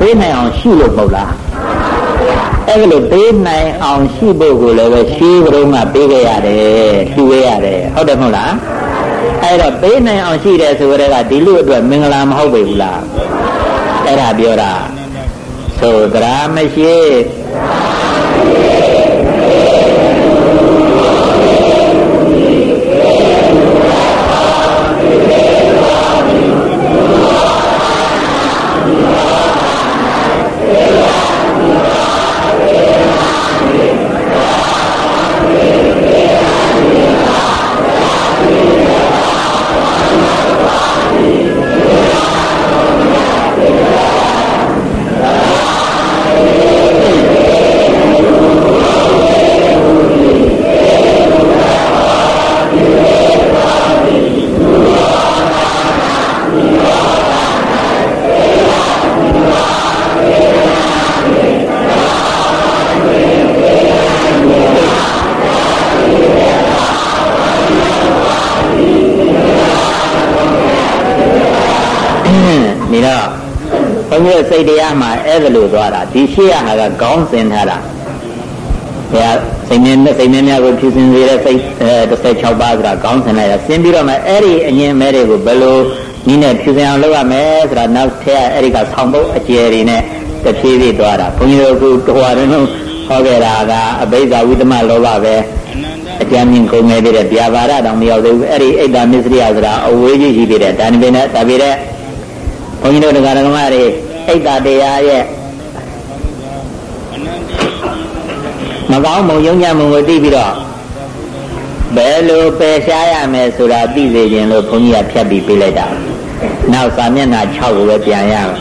ပေးနိုင်အောင်ရှိလို့မဟုတ်လားအဲ့လိုပေးနိုင်အောင်ရှိဖို့ကိုလည်းပဲရှိကြုံကပေးခဲ့ရတယ်ရှိခဲ့ရတယ်ဟုတ်တယ်မဟုတ်လားအဲ့တော့ပေးနိုင်အောင်ရှိတယ်ဆိုကြတဲ့ကဒီလူအတွက်မင်္ဂလာမဟုတ်ပေဘူးလားအဲ့ဒါပြောတာသို့သရာမရှိ စိတ်တရားမှာအဲ့ဒါလိုသွားတာဒီရှိရဟာကကောင်းစင်ထားတာဘုရားစိတ်မြင်းနဲ့စိတ်မြင်းများကိုဖြူစင်စေတဲ့စိတ်16ပါးဆိုတာကောင်းစင်လိုက်တာဆင်းပြီးတော့မှအဲ့ဒီအငြင်းမဲတွေကိုဘယ်လိုနည်းနဲ့ဖြူစင်အောင်လုပ်ရမလဲဆိုတာနောက်ထပ်အဲ့ဒီကဆောင်းပုတ်အကျယ်တွေနဲ့တဖြည်းဖြည်းသွားတာဘုန်းကြီးတို့ကတော်ရင်းဟောခဲ့တာကအဘိဓါဝိသမလောဘပဲအကျဉ်းမြင့်ကုန်နေသေးတယ်ဗျာပါဒတောင်မရောက်သေးဘူးအဲ့ဒီအိတ်တာမစ္စရိယဆိုတာအဝေးကြီးရှိသေးတယ်ဒါနဲ့ပဲနဲ့ဒါပေတဲ့ဘုန်းကြီးတို့တရားဓမ္မတွေ အိတ်တာတရားရဲ့မကောင်းမုံယုံကြမှုကိုသိပြီးတော့ဘယ်လိုပယ်ရှားရမယ်ဆိုတာသိစေခြင်းလို့ဘုန်းကြီးကဖြတ်ပြီးပြလိုက်တာနောက်စာမျက်နှာ6ကိုပဲပြန်ရအောင်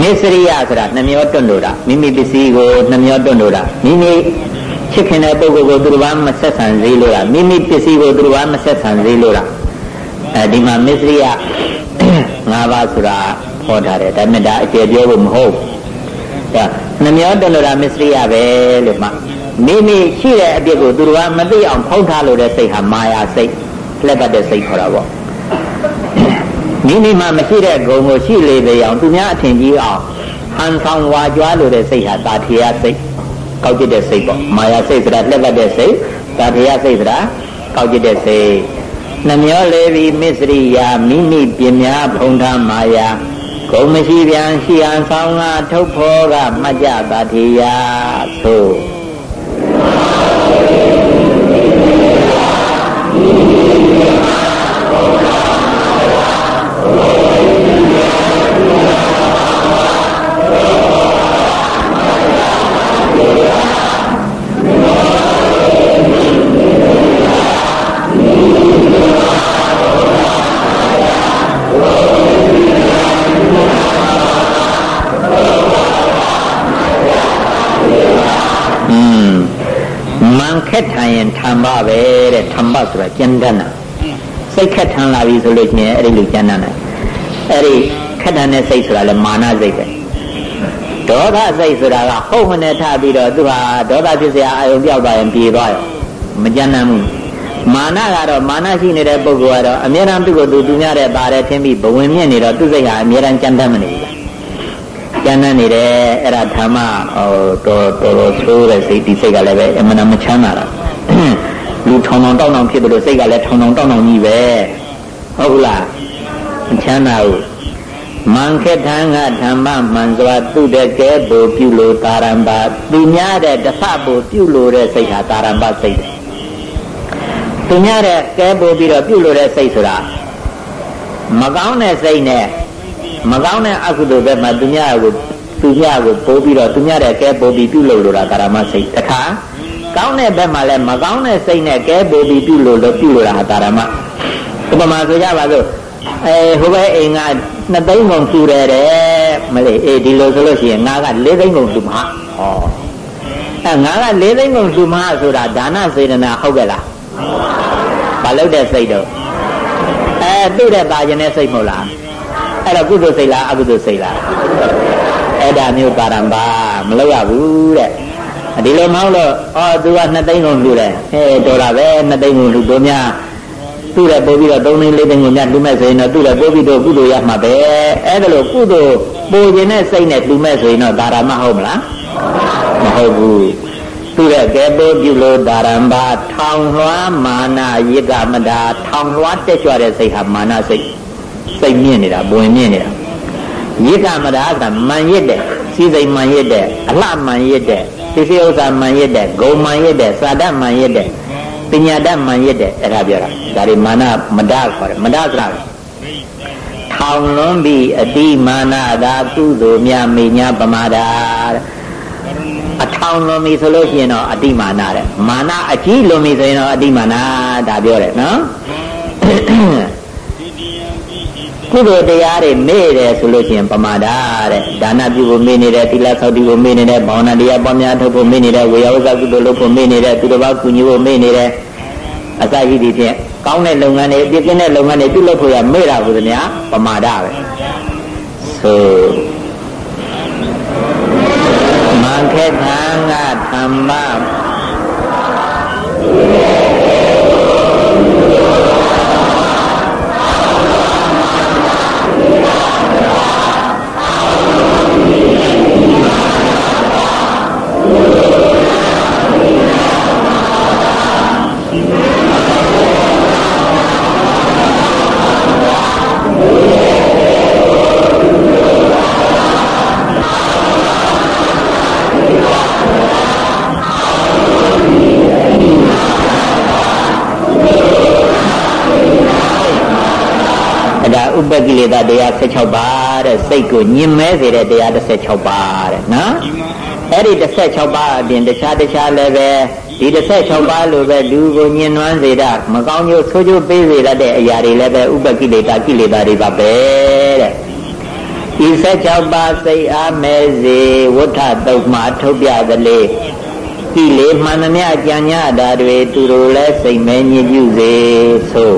မစ္စရိယဆိုတာနှမျောတွန့်လို့တာမိမိပစ္စည်းကိုနှမျောတွန့်လို့တာမိမိချစ်ခင်တဲ့ပုဂ္ဂိုလ်ကိုသူတစ်ပါးမဆက်ဆံစေလို့တာမိမိပစ္စည်းကိုသူတစ်ပါးမဆက်ဆံစေလို့တာ အဲဒီမှာမစ္စရိယ၅ပါးဆိုတာဟောထားတယ်ဒါပေမဲ့ဒါအကျေပြောဖို့မဟုတ်ဒါနှမျောတလရာမစ္စရိယပဲလို့မှမိမိရှိတဲ့အပြစ်ကိုသူတို့ကမသိအောင်ဖောက်ထားလို့တဲ့စိတ်ဟာမာယာစိတ်လက်ပတ်တဲ့စိတ်ခေါ်တာပေါ့မိမိမှာမရှိတဲ့ဂုဏ်ကိုရှိလေပေအောင်သူများအထင်ကြီးအောင်ဟန်ဆောင်ဝါကြွားလို့တဲ့စိတ်ဟာတာထေယစိတ်ကောက်ကျတဲ့စိတ်ပေါ့မာယာစိတ်ဆိုတာလက်ပတ်တဲ့စိတ်တာထေယစိတ်ဆိုတာကောက်ကျတဲ့စိတ် နှမျောလေပြီမစ္စရိယာမိမိပညာဖုံထားမာယာဂုံမရှိပြန်ရှိအောင်ဆောင်ကထုတ်ဖော်ကမှတ်ကြတာထေယသို့ န်ရင်ထံပပဲတဲ့ထံပဆိုတာကျန်တတ်တာစိတ်ခက်ထန်လာပြီဆိုလို့ချင်းအဲ့ဒီလိုကျန်တတ်တယ်အဲ့ဒီခက်ထန်တဲ့စိတ်ဆိုတာလည်းမာနစိတ်ပဲဒေါသစိတ်ဆိုတာကဟုတ်မနဲ့ထပြီးတော့သူဟာဒေါသဖြစ်စရာအယုံပြောက်သွားရင်ပြေသွားရောမကြမ်းတမ်းဘူးမာနကတော့မာနရှိနေတဲ့ပုဂ္ဂိုလ်ကတော့အမြဲတမ်းသူ့ကိုယ်သူသူများတဲ့ပါတယ်ထင်ပြီးဘဝင်မြင့်နေတော့သူ့စိတ်ဟာအမြဲတမ်းကြမ်းတမ်းမနေဘူးကျမ်းမ်းနေတယ်အဲ့ဒါဓမ္မဟိုတော်တော်တော်ဆိုးတဲ့စိတ်ဒီစိတ်ကလည်းပဲအမှန်မချမ်းသာတာ လူထောင်ထောင်တောင်းတောင်းဖြစ်တယ်လို့စိတ်ကလည်းထောင်ထောင်တောင်းတောင်းကြီးပဲဟုတ်လားမချမ်းသာဘူးမန်ခေထံကဓမ္မမှန်စွာသူတဲ့ကဲဘူပြုလို့တာရံပါသူများတဲ့တဖဘူပြုလို့တဲ့စိတ်ဟာတာရံပါစိတ်တယ်သူများတဲ့ကဲဘူပြီးတော့ပြုလို့တဲ့စိတ်ဆိုတာမကောင်းတဲ့စိတ်နဲ့မကောင်းတဲ့အကုသိုလ်ဘက်မှာသူများကိုသူများကိုပိုးပြီးတော့သူများတဲ့ကဲပိုးပြီးပြုလုပ်လို့တာကာရမစိတ်တခါ ကောင်းတဲ့ဘက်မှာလည်းမကောင်းတဲ့စိတ်နဲ့ကဲပိုးပြီးပြုလို့လို့ပြုလို့တာဟာကာရမဥပမာဆိုကြပါစို့အဲဟိုဘက်အိမ်ကနှစ်သိန်းကုန်စုတယ်တဲ့မလေးအေးဒီလိုဆိုလို့ရှိရင်ငါက၄သိန်းကုန်စုမှာဟောအဲငါက၄သိန်းကုန်စုမှာဆိုတာဒါနစေတနာဟုတ်ကဲ့လားဘာလို့တဲ့စိတ်တော့အဲသူ့တဲ့ပါခြင်းတဲ့စိတ်မဟုတ်လားအဲ့တော့ကုသိုလ်စိတ်လားအကုသိုလ်စိတ်လားအဲ့ဒါမျိုးပါရံပါမလုပ်ရဘူးတဲ့ ဒီလိုမဟုတ်လို့အော်သူကနှစ်သိန်းကုန်လှူတယ်ဟဲ့တော်တာပဲနှစ်သိန်းကုန်လှူတို့များသူ့လည်းပို့ပြီးတော့3သိန်း4သိန်းကိုညလူမဲ့ဆိုရင်တော့သူ့လည်းပို့ပြီးတော့ကုသိုလ်ရမှာပဲအဲ့ဒါလို့ကုသိုလ်ပို့ခြင်းနဲ့စိတ်နဲ့လူမဲ့ဆိုရင်တော့ဒါရမဟုတ်မလားမဟုတ်ဘူးသူရဲ့ကဲပိုးပြုလို့ဒါရံဘာထောင်လွှားမာနယိကမတာထောင်လွှားတက်ကြွတဲ့စိတ်ဟာမာနစိတ်စိတ်မြင့်နေတာဘဝင်မြင့်နေတာယိကမတာကမန်ရစ်တဲ့ စီစိမ်မန်ရစ်တဲ့အလှမန်ရစ်တဲ့သိစေဥစ္စာမန်ရစ်တဲ့ဂုံမန်ရစ်တဲ့စာတတ်မန်ရစ်တဲ့ပညာတတ်မန်ရစ်တဲ့အဲ့ဒါပြောတာဒါတွေမာနမဒခေါ်တယ်မဒဆိုတာထောင်လွန်ပြီးအတိမာနသာကုသိုလ်များမိညာပမာဒအထောင်လွန်ပြီဆိုလို့ရှိရင်တော့အတိမာနတဲ့မာနအကြီးလွန်ပြီဆိုရင်တော့အတိမာနဒါပြောတယ်နော် ကုသိုလ်တရားတွေမေ့တယ်ဆိုလို့ရှိရင်ပမာဒတဲ့ဒါနပြုဖို့မေ့နေတယ်သီလဆောက်တည်ဖို့မေ့နေတယ်ဘာဝနာတရားပွားများထုတ်ဖို့မေ့နေတယ်ဝေယဝဇကုသိုလ်လုပ်ဖို့မေ့နေတယ်သူတစ်ပါးကူညီဖို့မေ့နေတယ်အစရှိသည်ဖြင့်ကောင်းတဲ့လုပ်ငန်းတွေပြည့်စုံတဲ့လုပ်ငန်းတွေပြုလုပ်ဖို့ရမေ့တာကိုသမျှပမာဒပဲဆိုမန်ခေသံဃဓမ္မ ပကိလေသာတရား16ပါးတဲ့စိတ်ကိုညင်မဲစေတဲ့တရား16ပါးတဲ့နော်အဲ့ဒီ16ပါးအပြင်တခြားတခြားလည်းပဲဒီ16ပါးလိုပဲလူကိုညင်နွမ်းစေတာမကောင်းကျိုးဆိုးကျိုးပေးစေတတ်တဲ့အရာတွေလည်းပဲဥပကိလေသာကိလေသာတွေပါပဲတဲ့ဒီ16ပါးစိတ်အားမဲစေဝဋ္ဌတုတ်မှာထုတ်ပြသလေကိလေမှန်သမျှကြံညတာတွေသူတို့လည်းစိတ်မဲညစ်ပြုစေဆို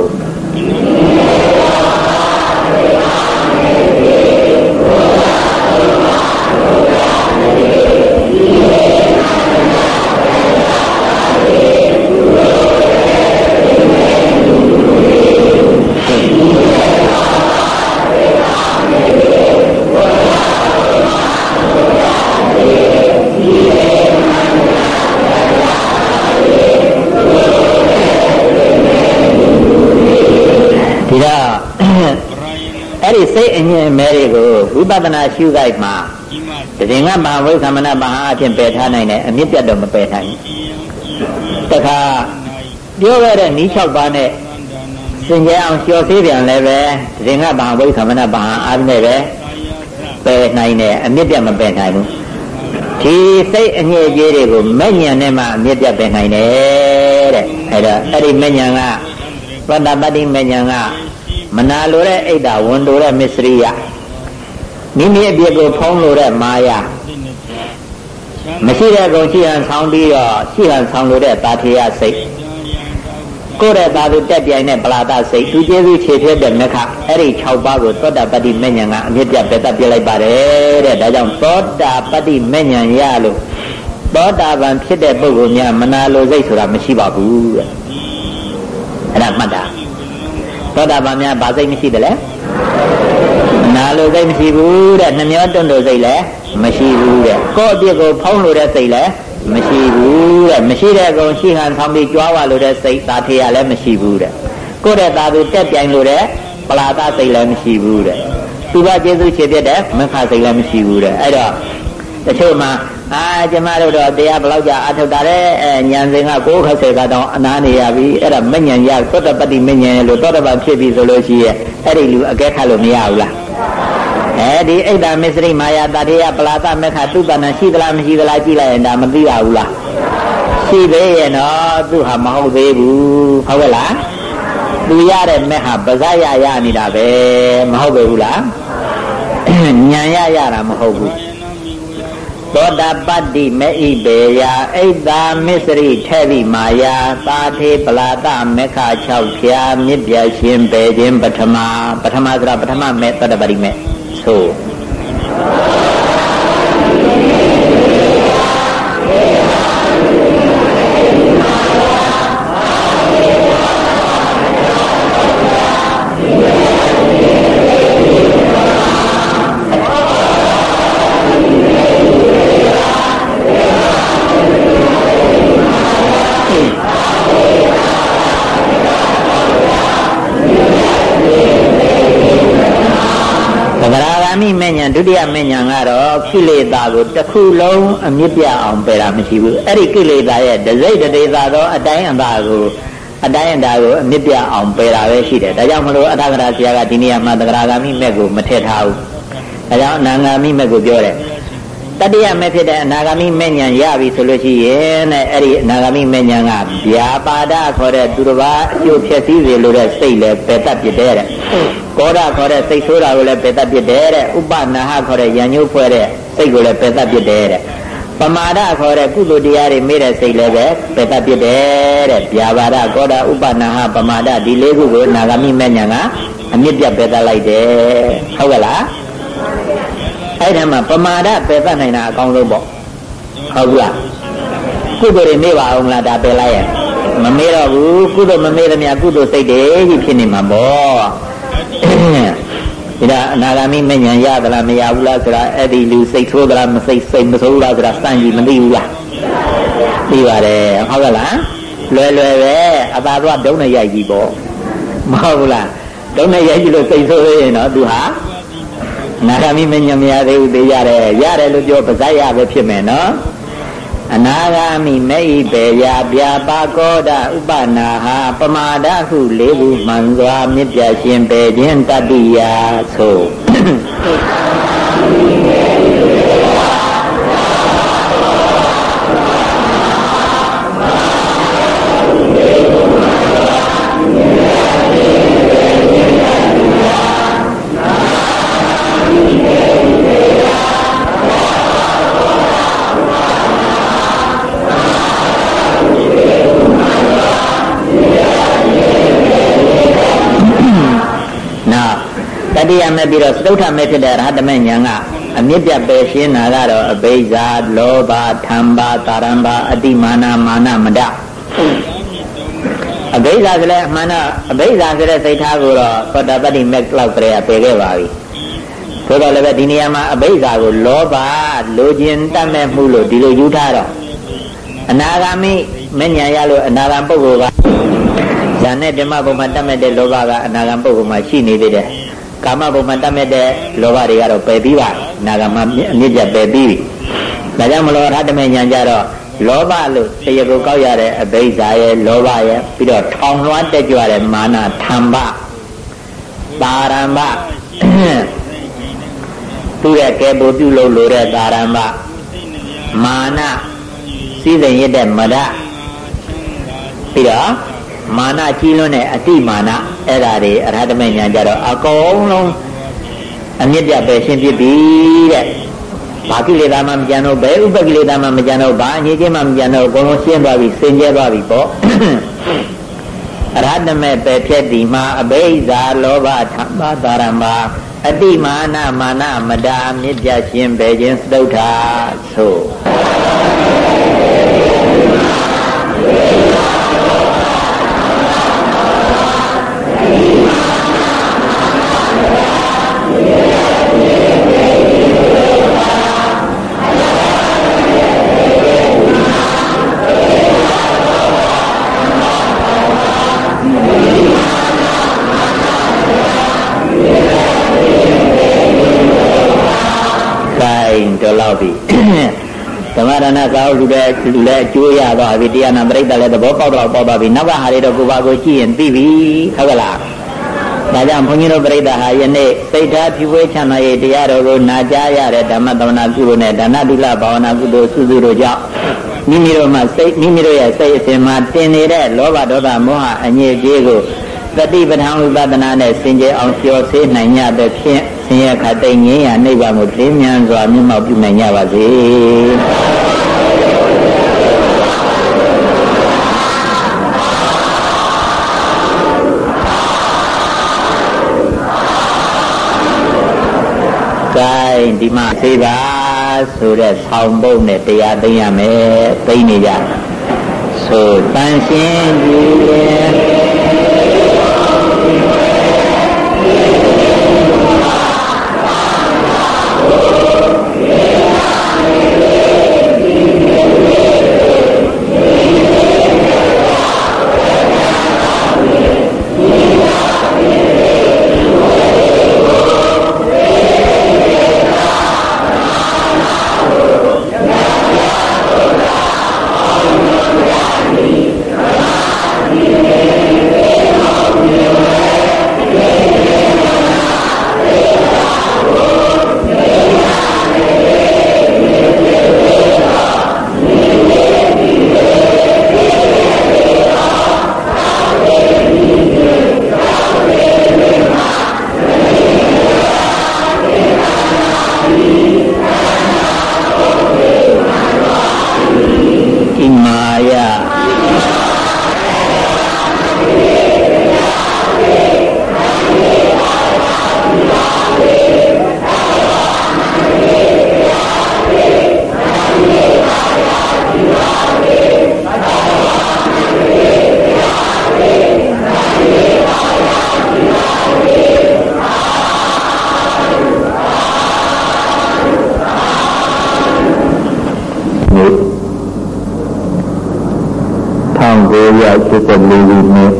အငြင်းမဲတွေကိုဝိပဿနာရှုခိုက်မှာတည်ငါမဟာဝိသမဏမဟာအဖြစ်ပယ်ထားနိုင်တယ်အမြင့်ပြတ်တော့မပယ်နိုင်ဘူးတခါပြောခဲ့တဲ့နီး6ပါးနဲ့စင်ကြအောင်လျှော်သေးပြန်လည်းပဲတည်ငါမဟာဝိသမဏမဟာအားနဲ့ပဲပယ်နိုင်တယ်အမြင့်ပြတ်မပယ်နိုင်ဘူးဒီစိတ်အငြိအကျေးတွေကိုမဲ့ညံနဲ့မှအမြင့်ပြတ်ပယ်နိုင်တယ်တဲ့အဲ့တော့အဲ့ဒီမဲ့ညံကပတ္တပတ္တိမဲ့ညံက မနာလိုတဲ့အိတ်တာဝန်လိုတဲ့မစ္စရိယမိမိအပြစ်ကိုဖုံးလိုတဲ့မာယာမရှိတဲ့ကုန်ရှိဟန်ဆောင်းပြီးတော့ရှိဟန်ဆောင်းလိုတဲ့တာထေယစိတ်ကိုယ်ရဲ့သာသူတက်ပြိုင်တဲ့ပလာဒစိတ်သူကျေးဇူးခြေဖြစ်တဲ့မခအဲ့ဒီ6ပါးကိုသောတာပတ္တိမဉ္ဇဉ်ကအမြင့်ပြတ်ပြတ်ပြလိုက်ပါတယ်တဲ့ဒါကြောင့်သောတာပတ္တိမဉ္ဇဉ်ရလို့သောတာပန်ဖြစ်တဲ့ပုဂ္ဂိုလ်များမနာလိုစိတ်ဆိုတာမရှိပါဘူးတဲ့အဲ့ဒါမှတ်တာ သောတာပန်များဗာစိတ်မရှိတယ်လေနာလိုစိတ်မရှိဘူးတဲ့နှမျောတွန့်တို့စိတ်လည်းမရှိဘူးတဲ့ကိုယ့်အပြစ်ကိုဖုံးလို့တဲ့စိတ်လည်းမရှိဘူးတဲ့မရှိတဲ့ကောင်ရှိဟန်ဆောင်ပြီးကြွားဝလို့တဲ့စိတ်သာထေရလည်းမရှိဘူးတဲ့ကိုယ့်တဲ့သာသူတက်ပြိုင်လို့တဲ့ပလာဒစိတ်လည်းမရှိဘူးတဲ့သူကကျေးဇူးချေပြတဲ့မခစိတ်လည်းမရှိဘူးတဲ့အဲ့တော့တချို့မှာ အာကျမတို့တော့တရားဘယ်လောက်ကြာအထုတ်တာလဲအဲညံစင်ကကိုးခက်ဆယ်ကတော့အနာနေရပြီအဲ့ဒါမညံရသောတပတ္တိမညံလို့သောတပန်ဖြစ်ပြီဆိုလို့ရှိရဲ့အဲ့ဒီလူအကဲခတ်လို့မရဘူးလားအဲဒီအိတ်တာမစ္စရိမာယာတတေယပလာသမခသူပဏ္ဏရှိသလားမရှိသလားကြည့်လိုက်ရင်ဒါမသိရဘူးလားရှိသေးရဲ့နော်သူဟာမဟုတ်သေးဘူးဟုတ်ကဲ့လားသူရတဲ့မဲ့ဟာပါဇရရနေတာပဲမဟုတ်ဘူးလားညံရရတာမဟုတ်ဘူး သောတာပတ္တိမေဣဘေယအိတ်တာမစ္စရိထဲတိမာယာသာထေပလာတမေခ6ဖြာမြစ်ပြရှင်ပေခြင်းပထမပထမဆိုတာပထမမေသောတာပတ္တိမေဆို ဒုတိယမဉ္ဇဉ်ကတော့ကိလေသာကိုတစ်ခုလုံးအမြင့်ပြအောင်ပယ်တာမရှိဘူးအဲ့ဒီကိလေသာရဲ့ဒစိတ်တေသာသောအတိုင်းအတာကိုအတိုင်းအတာကိုအမြင့်ပြအောင်ပယ်တာပဲရှိတယ်ဒါကြောင့်မလို့အထာဂရဆရာကဒီနေရာမှာသဂရာဂာမိမဲ့ကိုမထည့်ထားဘူးဒါကြောင့်အနာဂာမိမဲ့ကိုပြောတယ် တတိယမဲ့ဖြစ်တဲ့အနာဂါမိမဲ့ညာရပြီဆိုလို့ရှိရင်တဲ့အဲ့ဒီအနာဂါမိမဲ့ညာကဗျာပါဒခေါ်တဲ့သူတစ်ပါးအကျိုးဖြစ်စည်းစေလို့တဲ့စိတ်လည်းပယ်တတ်ပြတဲ့တဲ့ကောဒခေါ်တဲ့စိတ်ဆိုးတာကိုလည်းပယ်တတ်ပြတဲ့တဲ့ဥပနာဟခေါ်တဲ့ယဉ်ညိုးဖွဲ့တဲ့စိတ်ကိုလည်းပယ်တတ်ပြတဲ့တဲ့ပမာဒခေါ်တဲ့ကုသိုလ်တရားတွေမေ့တဲ့စိတ်လည်းပဲပယ်တတ်ပြတဲ့တဲ့ဗျာပါဒကောဒဥပနာဟပမာဒဒီလေးခုကိုနာဂါမိမဲ့ညာကအမြင့်ပြတ်ပယ်တတ်လိုက်တယ်ဟုတ်ကဲ့လား အဲ့ဒါမှပမာဒပယ်တတ်နိုင်တာအကောင်းဆုံးပေါ့ဟုတ်ဘူးလားကုသိုလ်တွေမေ့ပါအောင်လားဒါပယ်လိုက်ရဲ့မမေ့တော့ဘူးကုသိုလ်မမေ့သမျှကုသိုလ်စိတ်တွေကြီးဖြစ်နေမှာပေါ့ဒါအနာဂါမိမဉ္ဇဉ်ရသလားမရဘူးလားဆိုတာအဲ့ဒီလူစိတ်ဆိုးသလားမစိတ်စိတ်မဆိုးလားဆိုတာစမ်းကြည့်မသိဘူးလားသိပါတယ်ဟုတ်ကဲ့လားလွယ်လွယ်ပဲအသာတော့ဒုံးနဲ့ရိုက်ကြည့်ပေါ့မဟုတ်ဘူးလားဒုံးနဲ့ရိုက်ကြည့်လို့စိတ်ဆိုးရင်တော့သူဟာ နာဂမိမညမရသေးဘူးသိရတယ်ရတယ်လို့ပြောပါဇက်ရပဲဖြစ်မယ်နော်အနာဂာမိမေဣပေယပြပါကောဒဥပနာဟာပမာဒဟုလေးခုမှန်စွာမြစ်ပြရှင်ပေခြင်းတတ္တိယဆို မဲ့ပြီးတော့သုထမဲ့ဖြစ်တဲ့ရဟတမဲ့ညာကအမြင့်ပြပယ်ရှင်းတာကတော့အဘိဇာလောဘထံပါတာရံပါအတိမာနမာနမဒအဘိဇာဆိုလဲအမှန်တော့အဘိဇာဆိုတဲ့စိတ်ထားကိုတော့သောတာပတ္တိမဲ့လောက်ကလေးကပယ်ခဲ့ပါပြီဆိုတော့လည်းပဲဒီနေရာမှာအဘိဇာကိုလောဘလိုချင်တတ်မဲ့မှုလို့ဒီလိုယူထားတော့အနာဂါမိမဉ္ဇဏ်ရလို့အနာဂံပုဂ္ဂိုလ်ကဇာနဲ့ဓမ္မဘုံမှာတတ်မဲ့တဲ့လောဘကအနာဂံပုဂ္ဂိုလ်မှာရှိနေသေးတယ် ကာမဘုံမှာတတ်မဲ့တဲ့လောဘတွေကတော့ပယ်ပြီးပါနာဂမအမြင့်ပြပယ်ပြီးပြီဒါကြောင့်မလို့ရတမေညာကြတော့လောဘလို့တရားကိုကောက်ရတဲ့အဘိဇာရဲ့လောဘရဲ့ပြီးတော့ထောင်လွှမ်းတက်ကြွတဲ့မာနထံဘပါရမ္မသူရဲ့ကဲပူပြုလို့လိုတဲ့သာရမ္မမာနစည်းစိမ်ရတဲ့မဒပြီးတော့ မာနကြီးလွန်းတဲ့အတိမာနအဲ့ဒါတွေအရဟတမေညာကြတော့အကုန်လုံးအမြင့်ပြပဲရှင်းပြပြီတဲ့ဘာကိလေသာမှမကြံတော့ဘယ်ဥပကိလေသာမှမကြံတော့ဘာအငြိချင်းမှမကြံတော့အကုန်လုံးရှင်းသွားပြီစင်ကြဲသွားပြီပေါ့အရဟတမေပဲဖြစ်ဒီမှာအဘိဇာလောဘဓမ္မသာရမအတိမာနမာနမတာမြင့်ပြရှင်းပဲခြင်းသုဒ္ဓဆို မဒါနကောက်လူတဲ့လူလည်းအကျိုးရသွားပြီတရားနာပရိသတ်လည်းသဘောပေါက်တော့ပေါက်သွားပြီနောက်ကဟာတွေတော့ကိုပါကိုကြည့်ရင်သိပြီဟုတ်ကလားဒါကြောင့်ဘုန်းကြီးတို့ပရိသတ်ဟာယနေ့စိတ်ထားဖြူဝဲချမ်းသာရေးတရားတော်ကိုနာကြားရတဲ့ဓမ္မသဝနာကုသိုလ်နဲ့ဒါနသီလဘာဝနာကုသိုလ်စုစုတို့ကြောင့်မိမိတို့မှာစိတ်မိမိတို့ရဲ့စိတ်အစဉ်မှာတင်နေတဲ့လောဘဒေါသမောဟအငြိအကျေးကိုတတိပဋ္ဌာန်ဝိပဿနာနဲ့စင်ကြယ်အောင်ကျော်ဆေးနိုင်ကြတဲ့ဖြင့်ဆင်းရဲခတ်သိငြင်းရနိဗ္ဗာန်ကိုသိမြန်းစွာမြတ်မောက်ပြုနိုင်ကြပါစေ ဒီမှာသိပါဆိုတဲ့ဆောင်းပုတ်နဲ့တရားသိရမယ်သိနေကြဆိုတန်ရှင်းကြည် 1984ခုနှစ်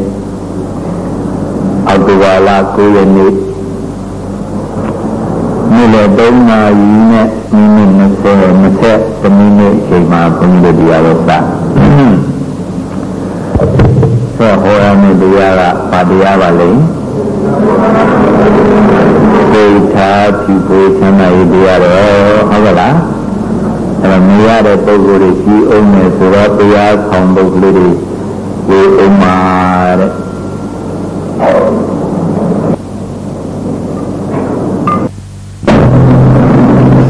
အောက်တိုဘာလ9ရက်နေ့နေ့လယ်3နာရီနဲ့မိနစ်20 20မိနစ်အချိန်မှာဘုန်းကြီးတို့တရားတော်စဆောဟောရမယ့်တရားကပါတရားပါလိမ့်ဒေတာပြုဖို့ဆန္ဒရတရားတော်ဟုတ်ကလားအဲ့တော့မြင်ရတဲ့ပုံစံတွေကြီးအောင်မယ်ဆိုတော့တရားဆောင်ပုဂ္ဂိုလ်တွေ ကိုယ်ဥမာတဲ့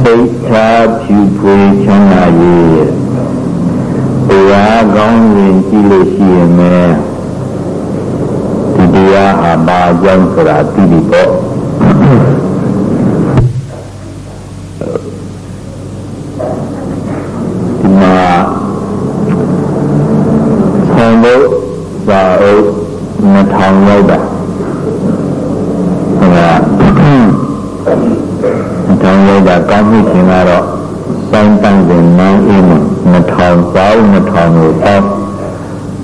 စိတ်ထားဖြူဖွေးချမ်းသာရေးတရားကောင်းရင်ကြည့်လို့ရှိရင်လည်းဒီတရားဟာဘာကြောင့်ဆိုတာသိပြီပေါ့ ရင်နောင်းဦးမှာ2000ပေါင်း2000ကိုပေါင်း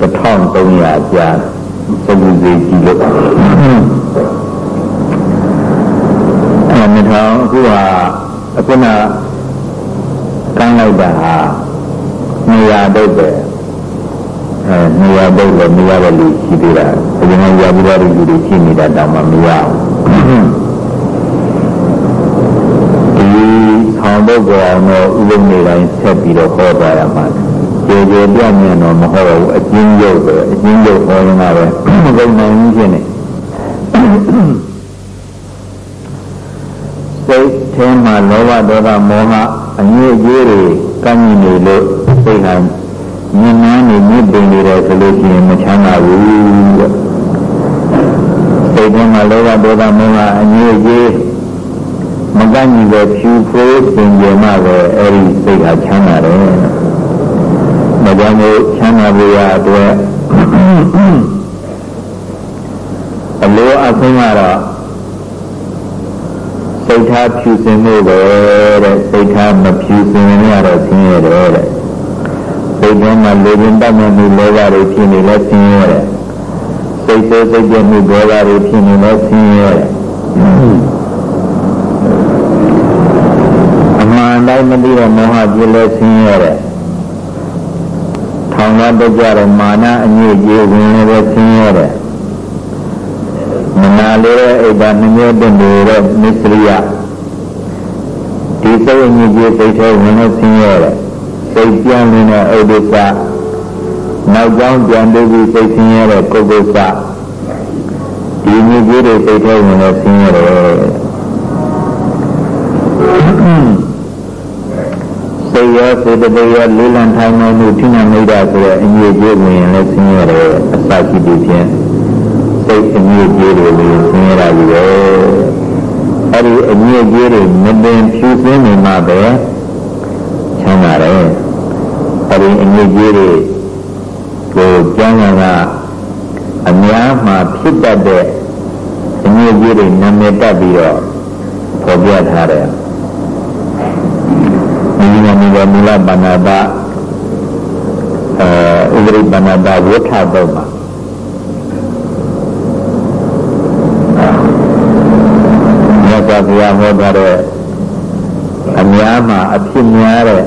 1300ကျားစုပ်စည်ကြည့်လို့အဲ2000အခုဟာအခုနကန်းလိုက်တာဟာနေရာတုတ်ပဲအဲနေရာတုတ်လည်းနေရာပဲလူရှိသေးတာအရင်ကရာဘူးရလူတွေရှိနေတာတောင်မှမရဘူး ပုဂ္ဂိုလ်အောင်တော့ဥပမေတိုင်းဆက်ပြီးတော့ဟောကြရမှာကျေကျေပြတ်မြင်တော့မဟုတ်ဘူးအကျဉ်းရုပ်ပဲအကျဉ်းရုပ်ဟောရမှာပဲမကုန်နိုင်ဘူးဖြစ်နေစိတ်ထဲမှာလောဘဒေါသမောဟအငြိအကျေးတွေကံ့ညီနေလို့စိတ်ဟာမြင်နာနေမြင့်ပင်နေတယ်ဆိုလို့ရှိရင်မချမ်းသာဘူးတဲ့စိတ်ထဲမှာလောဘဒေါသမောဟအငြိအကျေး မကန့်ညီပဲဖြူဖိုးစင်ကြယ်မှပဲအဲ့ဒီစိတ်ဟာချမ်းသာတယ်။ဒါကြောင့်မို့ချမ်းသာဖို့ရအတွက်အလိုအဆင်းကတော့စိတ်ထားဖြူစင်ဖို့ပဲတဲ့စိတ်ထားမဖြူစင်ရင်ရတော့ဆင်းရဲတယ်တဲ့စိတ်ထဲမှာလေရင်တတ်မှန်မှုလောဘတွေဖြစ်နေလဲဆင်းရဲတယ်စိတ်ဆိုးစိတ်ပြမှုဒေါသတွေဖြစ်နေလဲဆင်းရဲတယ် မသိတဲ့မောဟကြီးလဲဆင်းရဲတယ်။ထောင်သားတက်ကြတဲ့မာနအငြိကြီးဝင်လည်းဆင်းရဲတယ်။မနာလေးတဲ့အိတ်ပါမငြိတဲ့နေတဲ့မစ္စရိယဒီစိတ်အငြိကြီးစိတ်ထဲဝင်လို့ဆင်းရဲတယ်။စိတ်ပြောင်းနေတဲ့အိတ်ဒုက္ခနောက်ကြောင်းပြန်ပြီးစိတ်ဆင်းရဲတဲ့ပုဂ္ဂိုလ်ကဒီငြိကြီးတွေစိတ်ထဲဝင်လို့ဆင်းရဲတယ်။ တရားစေတသိက်ရလေးလံထိုင်နိုင်မှုထိနာမိတာဆိုတဲ့အငြိအကျေးဝင်လည်းဆင်းရဲတယ်အစာရှိပြီးဖြင့်စိတ်အငြိအကျေးတွေလည်းဆင်းရဲတာကြီးပဲအဲဒီအငြိအကျေးတွေမပင်ဖြူစင်းနေမှပဲချမ်းသာတယ်အဲဒီအငြိအကျေးတွေကိုကျမ်းဂန်ကအများမှာဖြစ်တတ်တဲ့အငြိအကျေးတွေနာမည်တက်ပြီးတော့ဖော်ပြထားတယ် မိမမိဘမူလပဏာတာအဲဥပရိပဏာတာဝိထတော့မှာမြတ်စွာဘုရားဟောထားတဲ့အများမှာအဖြစ်များတဲ့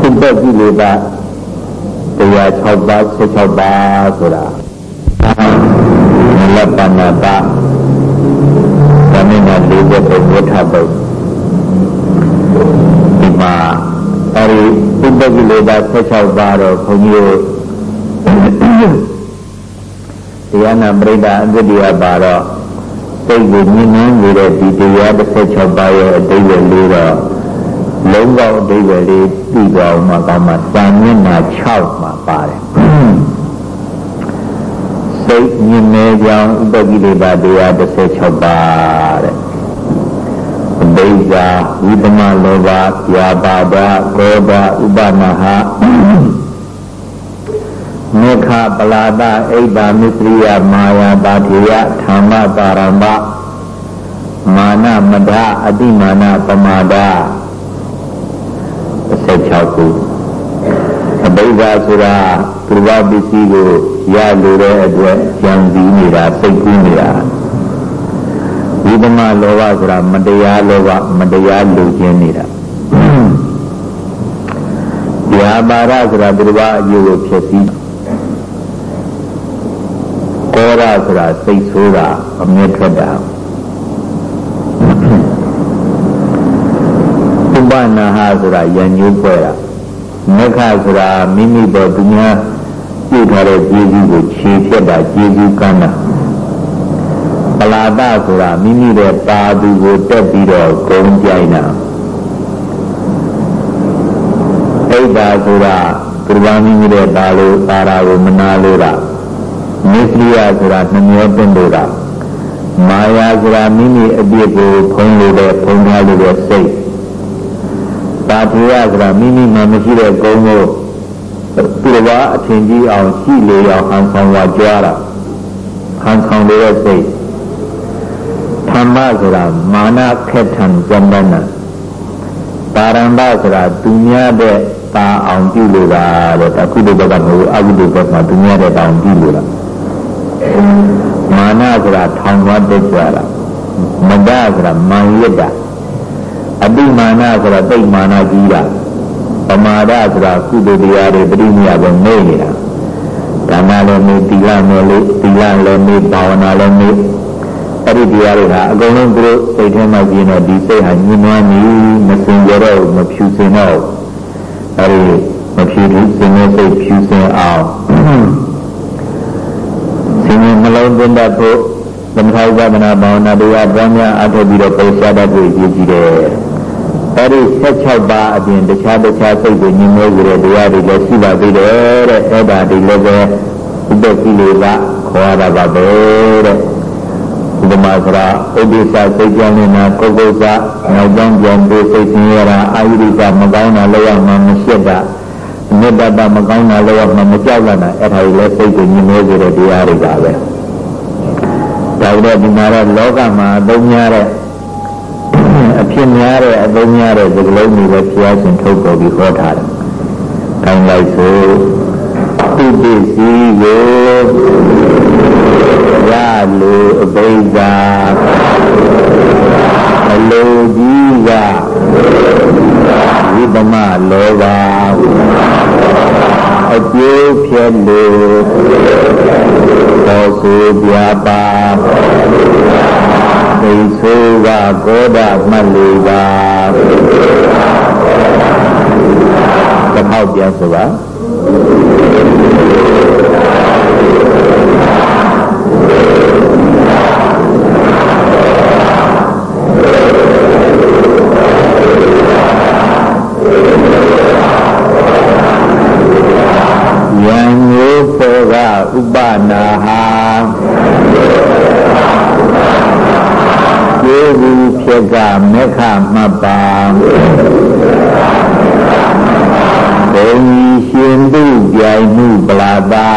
စိတ်သက်ကြီးလေတာ106ပါး16ပါးဆိုတာလပဏာတာ ဒေသ16ပါးတော့ဘုန်းကြီးတို့တရားနာပရိဒါအတ္တိယပါတော့စိတ်ကိုမြင်နှင်းနေတဲ့ဒီတရား16ပါးရဲ့အတိတ်ရဲ့လေးတော့လုံးကောက်အတိတ်ရဲ့လေးသိသွားမှကောင်းမှစာမျက်နှာ6မှာပါတယ်စိတ်မြင်နေကြောင်းဥပ္ပကိလေသာတရား16ပါးတဲ့ ဒိဋ္ဌာဝိပမလောဘပြာပါဒဒေါဘဥပမဟာမေခပလာဒအိဗာမိပရိယမာယာပါထေယဓမ္မပါရမမာနမဒအတိမာနပမာဒ16ခုအဘိဓါဆိုတာပူပပစ္စည်းကိုရလိုတဲ့အတွက်ကြံစည်နေတာစိတ်ကူးနေတာ မလောဘဆိုတာမတရားလောဘမတရားလူခြင်းနေတာဗျာပါရဆိုတာသူဘအကျိုးကိုဖြစ်ပြီးကောရဆိုတာစိတ်ဆိုးတာအမြဲထွက်တာဥပနာဟဆိုတာယဉ်ညူးဖွဲ့တာမက္ခဆိုတာမိမိပေါ်သူများပြုထားတဲ့ကျေးဇူးကိုခြေဖြတ်တာကျေးဇူးကမ်းတာ ပလာဒဆိုတာမိမိရဲ့ပါသူကိုတက်ပြီးတော့ဂုံကြိုင်တာအိတ်တာဆိုတာကုရဘာမိမိရဲ့ပါလို့ပါရာကိုမနာလို့တာမိစ္ဆရိယဆိုတာနှမျောပင်လို့တာမာယာဆိုတာမိမိအပြစ်ကိုဖုံးလို့တဲ့ဖုံးထားလို့တဲ့စိတ်ပါထေရဆိုတာမိမိမှမရှိတဲ့ဂုဏ်ကိုသူတော်ဘာအထင်ကြီးအောင်ရှိလေအောင်ဟန်ဆောင်ဝါကြွားတာဟန်ဆောင်တဲ့စိတ်ဓ မ္မဆိုတာမာနခက်ထံဇမ္မနာပါရမ္ဘဆိုတာသူများတဲ့တာအောင်ပြုလို့တာတဲ့တခုတည်းကမဟုတ်အကုသိုလ်ဘက်မှာသူများတဲ့တာအောင်ပြုလို့တာမာနဆိုတာထောင်သွားတက်ကြတာမဒဆိုတာမာရစ်တာအတိမာနဆိုတာတိတ်မာနကြီးတာပမာဒဆိုတာကုသိုလ်တရားတွေပရိနိယပဲနေနေတာဒါနလည်းနေသီလလည်းလေသီလလည်းနေဘာဝနာလည်းနေ အဲ့ဒီတရားတွေဟာအကုန်လုံးသူတို့စိတ်ထဲမှာကျင်းတော့ဒီစိတ်ဟာညှင်းနှွမ်းနေမစင်ကြတော့မဖြူစင်တော့အဲ့ဒီမဖြူဘူးစင်တဲ့စိတ်ဖြူစင်အောင်စင်နှလုံးသွင်းတတ်ဖို့သမထဥပဒနာဘာဝနာတရားပွားများအထောက်ပြီးတော့ပုံစံတတ်ဖို့ရည်ကြည်တယ်အဲ့ဒီ16ပါးအပြင်တခြားတခြားစိတ်တွေညှင်းမဲကြတဲ့တရားတွေလည်းရှိပါသေးတယ်တဲ့အဲ့ဒါဒီလည်းပဲဥပ္ပကိလေသာခေါ်ရတာပါပဲတဲ့ဥပ မာစရာဥဒိစ္စစိတ်ကြောင့်နေတာကိုယ်ကိုယ်စာနောက်ကြောင်းပြန်ပြီးစိတ်ဆင်းရဲတာအာယုဒိကမကောင်းတာလည်းရမှာမရှိတာမေတ္တာမကောင်းတာလည်းရမှာမကြောက်တာအဲ့ဒါတွေလည်းစိတ်ကိုညှင်းမဲကြတဲ့တရားတွေပါပဲဒါကြတဲ့ဒီမှာတော့လောကမှာအသုံးများတဲ့အဖြစ်များတဲ့အသုံးများတဲ့ဒီကလုံးတွေပဲဘုရားရှင်ထုတ်ပေါ်ပြီးဟောထားတယ်။ခိုင်းလိုက်ဆိုသူပစ္စည်းကိုရ လိုအဘိဓါအလိုကြီးကဝိပမလောဘအကျိုးဖြစ်လို့သောဆိုပြပါသိဆိုးကကောဒမှတ်လေပါတစ်ခေါက်ပြန်ဆိုပါယံညိုးဖောကဥပနာ ကမေခမှတ်ပါဘုံရှင်သူပြိုင်မှုပလာတာ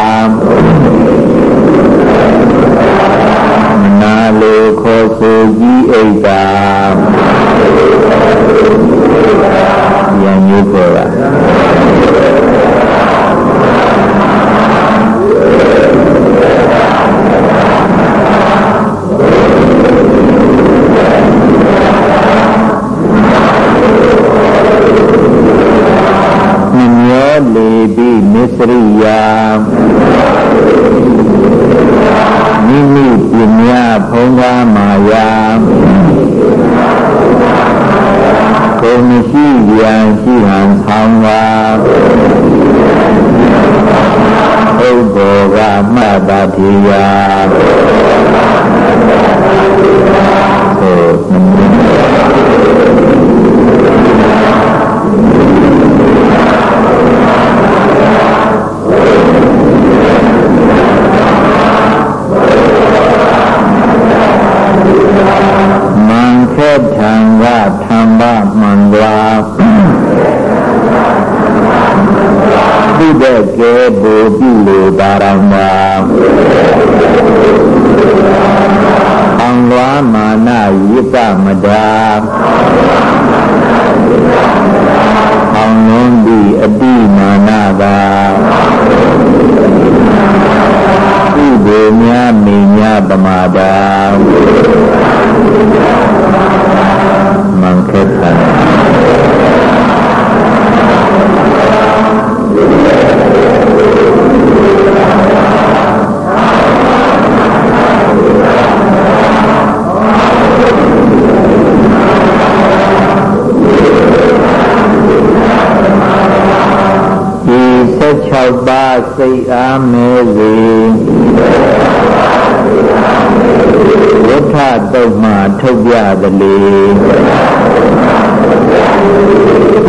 ရိယာ ပမာဒာမံခေသ16ပါးစိတ်အားမဲစေဝဋ္ဌတုတ်မှ ထုတ်ပြသလေ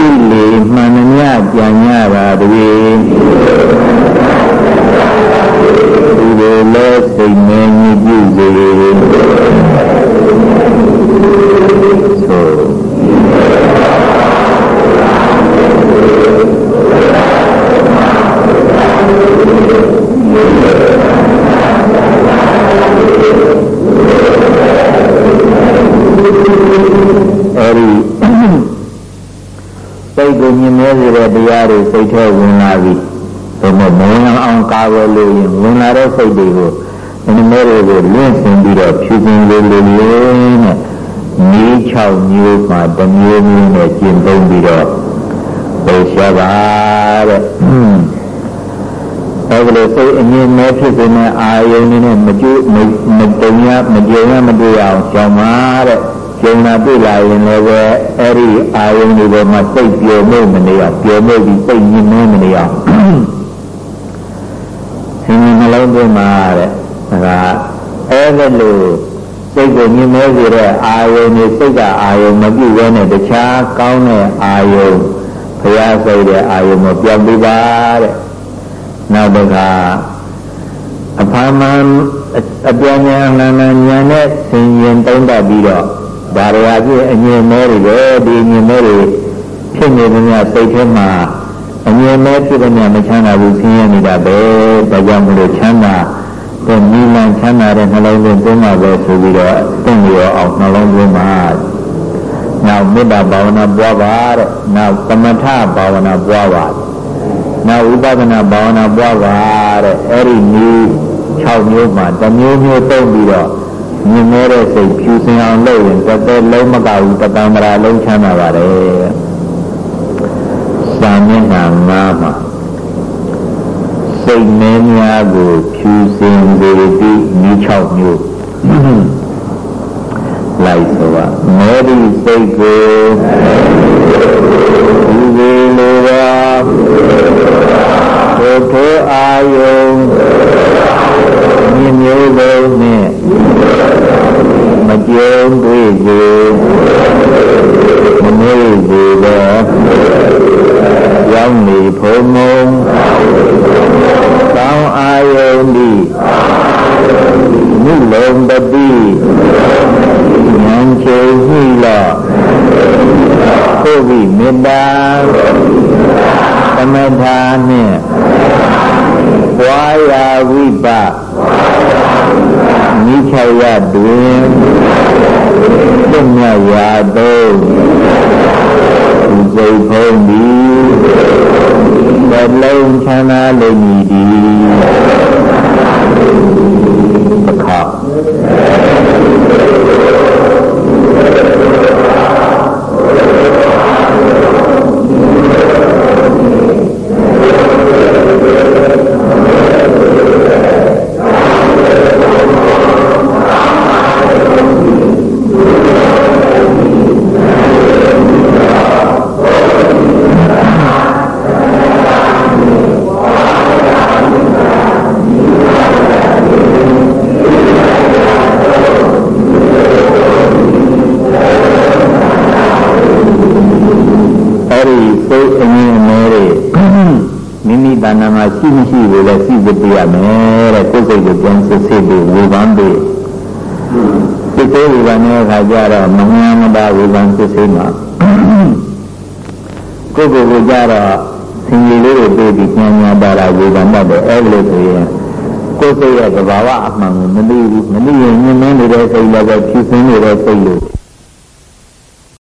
ဤလေမှန်မြကြံရတာတည်းဒီလိုလဲစိတ်မဲညစ်ပြုစေ တရားတွေစိတ်ထဲဝင်လာပြီဘုမမဝင်အောင်ကာဝယ်လို့ရင်ဝင်လာတဲ့စိတ်တွေကိုအနမဲတွေကိုလင့်ဆင်ပြီးတော့ဖြူစင်လေးလေးလေးနဲ့နီး၆မျိုးမှတစ်မျိုးမျိုးနဲ့ကျင့်သုံးပြီးတော့ပြေရှားပါတဲ့အဲဒီလိုစိတ်အမြင်မဲ့ဖြစ်နေတဲ့အာယုန်နဲ့မကြည့်မတုံရမကြုံရမတွေ့အောင်ရှောင်ပါတဲ့ ကျုံလာတွေ့လာရင်လည်းပဲအဲ့ဒီအာယုန်တွေပေါ်မှာစိတ်ပျော်မှုမနေအောင်ပျော်မှုပြီးစိတ်ညစ်မမနေအောင်ဆင်းရဲနှလုံးသွင်းမှာတဲ့ဒါကအဲ့ဒါလို့စိတ်ကိုညစ်မဲစေတဲ့အာယုန်တွေစိတ်ကအာယုန်မပြုတ်ရတဲ့တခြားကောင်းတဲ့အာယုန်ဘုရားစိတ်တဲ့အာယုန်ကိုပြောင်းပြပါတဲ့နောက်တစ်ခါအဖာမန်အပြန်ဉာဏ်လန်းလန်းဉာဏ်နဲ့ဆင်ရင်တုံးတတ်ပြီးတော့ ဒါတွေအပြည့်အငြင်းမဲတွေပဲဒီအငြင်းမဲတွေဖြစ်နေနေမြစိတ်ထဲမှာအငြင်းမဲဖြစ်တဲ့မချမ်းသာဘူးဆင်းရဲနေတာပဲဒါကြောင့်မလို့ချမ်းသာတဲ့မိလန်ချမ်းသာတဲ့နှလုံးသွင်းသွင်းမှာပဲဆိုပြီးတော့သင်ရောအောင်နှလုံးသွင်းမှာနောက်မေတ္တာဘာဝနာပွားပါတဲ့နောက်သမထဘာဝနာပွားပါနောက်ဥပဒနာဘာဝနာပွားပါတဲ့အဲ့ဒီနည်း6မျိုးမှာတစ်မျိုးမျိုးသုံးပြီးတော့ မြင်မဲတဲ့စိတ်ဖြူစင်အောင်လုပ်ရင်တစ်သက်လုံးမကဘူးတပံမရာလုံးချမ်းသာပါတယ်။စာမျက်နှာငါးမှာစိတ်မဲများကိုဖြူစင်စေသည့်ဤ6မျိုးလိုက်ဆိုပါမဲဒီစိတ်ကိုဒီလိုလိုပါဘုထိုအာယုံမြင်မျိုးလုံးနဲ့မကြုံတွေ့စေမမွေးစေတော့ရောင်းနေဖုံမုံကောင်းအာယုန်ဒီမြုလုံးတတိဉာဏ်ချုပ်ရှိလောကိုဝိမေတ္တာသမထာနှင့်ပွားရာဝိပမိချရတွင်ပြည့်မြတ်ရာသောစိတ်ဖုံးသည်ဘလုံးချမ်းသာလိမ့်မည်သည်အခါရှိမရှိ ကိုလည်းစိတ်ပြရမယ်တဲ့ကိုယ်စိတ်ကိုပြန်စစ်စစ်ပြီးဝေဖန်ပြီးစစ်စစ်ဝေဖန်တဲ့အခါကျတော့မငြမ်းမတာဝေဖန်စစ်စစ်မှာကိုယ်ကိုယ်ကိုကြတော့ဆင်ကြီးလေးတွေတွေ့ပြီးညံ့ညံ့ပါတာဝေဖန်တတ်တယ်အဲ့လိုဆိုရင်ကိုယ်စိတ်ရဲ့သဘာဝအမှန်ကိုမသိဘူးမသိရင်ညှင်းနေတဲ့စိတ်လည်းပဲဖြူစင်းနေတဲ့စိတ်လို့